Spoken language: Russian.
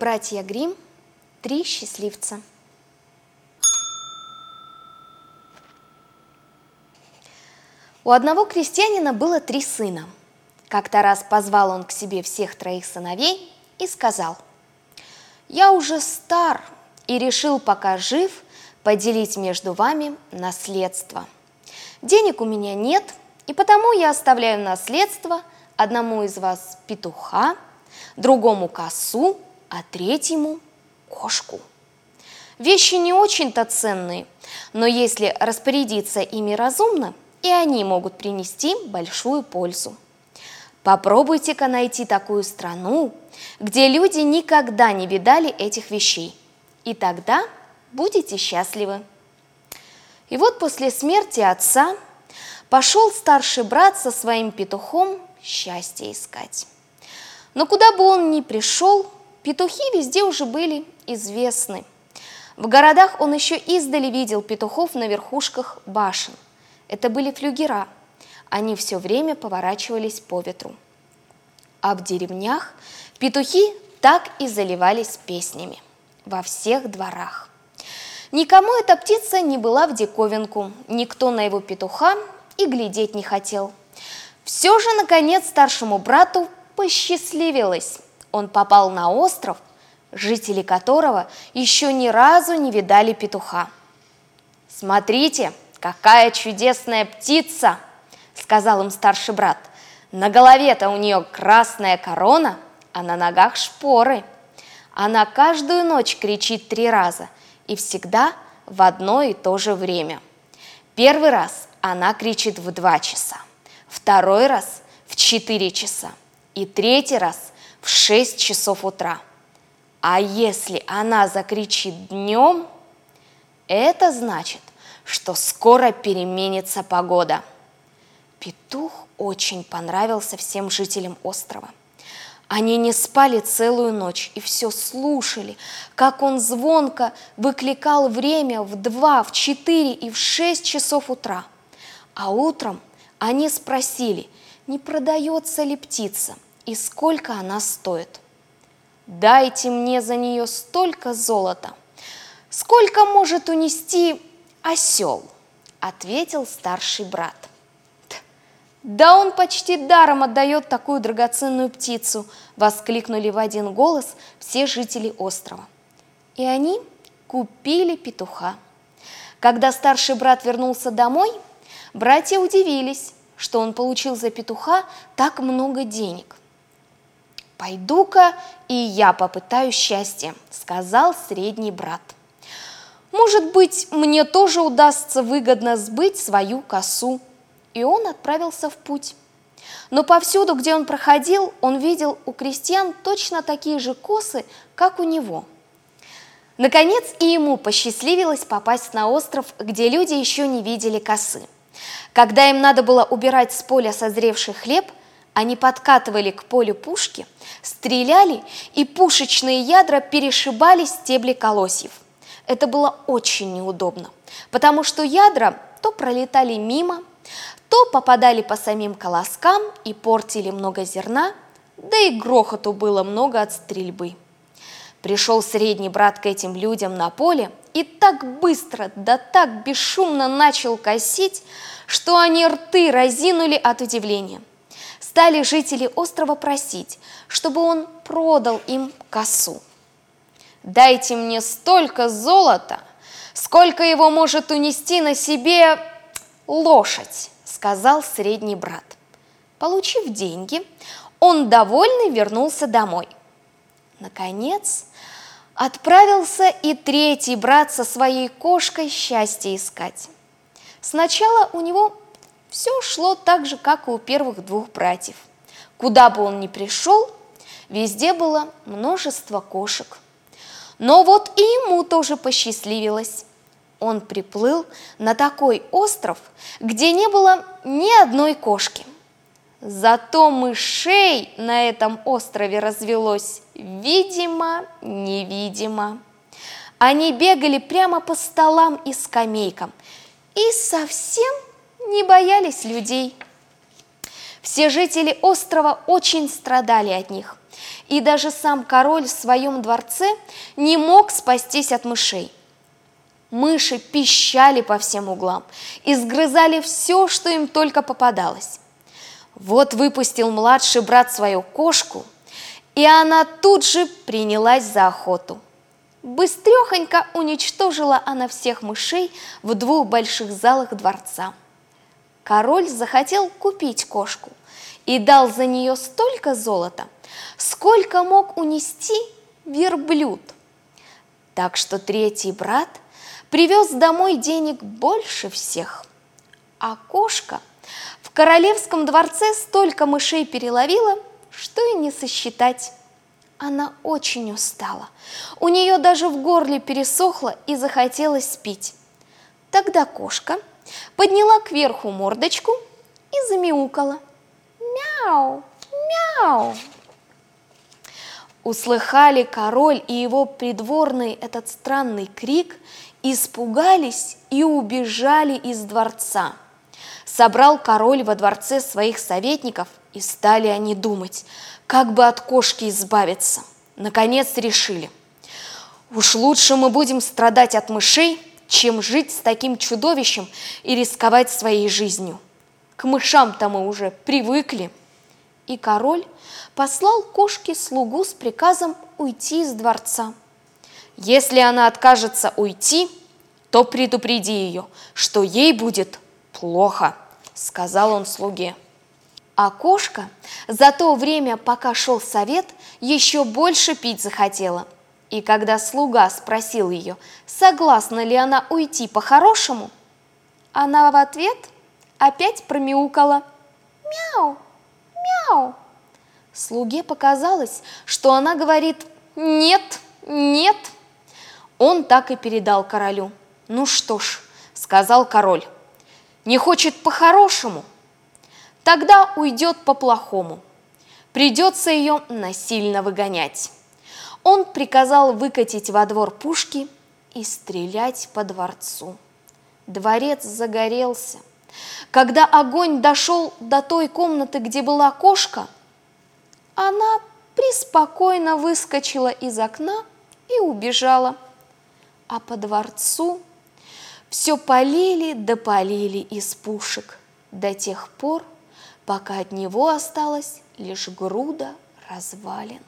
Братья Грим Три счастливца. У одного крестьянина было три сына. Как-то раз позвал он к себе всех троих сыновей и сказал, «Я уже стар и решил, пока жив, поделить между вами наследство. Денег у меня нет, и потому я оставляю наследство одному из вас петуха, другому косу, а третьему кошку. Вещи не очень-то ценные, но если распорядиться ими разумно, и они могут принести большую пользу. Попробуйте-ка найти такую страну, где люди никогда не видали этих вещей, и тогда будете счастливы. И вот после смерти отца пошел старший брат со своим петухом счастье искать. Но куда бы он ни пришел, петухи везде уже были известны. В городах он еще издали видел петухов на верхушках башен. Это были флюгера. Они все время поворачивались по ветру. А в деревнях петухи так и заливались песнями во всех дворах. Никому эта птица не была в диковинку, никто на его петуха и глядеть не хотел. Все же, наконец, старшему брату посчастливилось. Он попал на остров, жители которого еще ни разу не видали петуха. «Смотрите, какая чудесная птица!» – сказал им старший брат. «На голове-то у нее красная корона, а на ногах шпоры. Она каждую ночь кричит три раза и всегда в одно и то же время. Первый раз она кричит в два часа, второй раз в четыре часа и третий раз в шесть часов утра – а если она закричит днем, это значит, что скоро переменится погода. Петух очень понравился всем жителям острова. Они не спали целую ночь и все слушали, как он звонко выкликал время в два, в четыре и в шесть часов утра. А утром они спросили, не продается ли птица и сколько она стоит. Дайте мне за нее столько золота, сколько может унести осел, ответил старший брат. Да он почти даром отдает такую драгоценную птицу, воскликнули в один голос все жители острова. И они купили петуха. Когда старший брат вернулся домой, братья удивились, что он получил за петуха так много денег. «Пойду-ка и я попытаю счастье», — сказал средний брат. «Может быть, мне тоже удастся выгодно сбыть свою косу». И он отправился в путь. Но повсюду, где он проходил, он видел у крестьян точно такие же косы, как у него. Наконец и ему посчастливилось попасть на остров, где люди еще не видели косы. Когда им надо было убирать с поля созревший хлеб – они подкатывали к полю пушки, стреляли, и пушечные ядра перешибали стебли колосьев. Это было очень неудобно, потому что ядра то пролетали мимо, то попадали по самим колоскам и портили много зерна, да и грохоту было много от стрельбы. Пришел средний брат к этим людям на поле и так быстро, да так бесшумно начал косить, что они рты разинули от удивления – стали жители острова просить, чтобы он продал им косу. «Дайте мне столько золота, сколько его может унести на себе лошадь», сказал средний брат. Получив деньги, он довольный вернулся домой. Наконец, отправился и третий брат со своей кошкой счастье искать. Сначала у него все шло так же, как и у первых двух братьев. Куда бы он ни пришел, везде было множество кошек. Но вот и ему тоже посчастливилось. Он приплыл на такой остров, где не было ни одной кошки. Зато мышей на этом острове развелось, видимо, невидимо. Они бегали прямо по столам и скамейкам и совсем не боялись людей. Все жители острова очень страдали от них. и даже сам король в своем дворце не мог спастись от мышей. Мыши пищали по всем углам и сгрызали все, что им только попадалось. Вот выпустил младший брат свою кошку, и она тут же принялась за охоту. Быстрехонько уничтожила она всех мышей в двух больших залах дворца. Король захотел купить кошку и дал за нее столько золота, сколько мог унести верблюд. Так что третий брат привез домой денег больше всех. А кошка в королевском дворце столько мышей переловила, что и не сосчитать. Она очень устала. У нее даже в горле пересохло и захотелось спить. Тогда кошка подняла кверху мордочку и замяукала – Мяу! Мяу! Услыхали король и его придворный этот странный крик, испугались и убежали из дворца. Собрал король во дворце своих советников, и стали они думать, как бы от кошки избавиться. Наконец решили, уж лучше мы будем страдать от мышей, чем жить с таким чудовищем и рисковать своей жизнью. К мышам-то мы уже привыкли. И король послал кошке слугу с приказом уйти из дворца. Если она откажется уйти, то предупреди ее, что ей будет плохо, сказал он слуге. А кошка за то время, пока шел совет, еще больше пить захотела. И когда слуга спросил ее, согласна ли она уйти по-хорошему, она в ответ – опять промяукала. Мяу, мяу. Слуге показалось, что она говорит «нет, нет». Он так и передал королю. «Ну что ж», — сказал король, — «не хочет по-хорошему, тогда уйдет по-плохому. Придется ее насильно выгонять». Он приказал выкатить во двор пушки и стрелять по дворцу. Дворец загорелся. Когда огонь дошел до той комнаты, где была кошка, она преспокойно выскочила из окна и убежала. А по дворцу все полили да полили из пушек до тех пор, пока от него осталась лишь груда развалин.